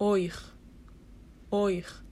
oich, oich.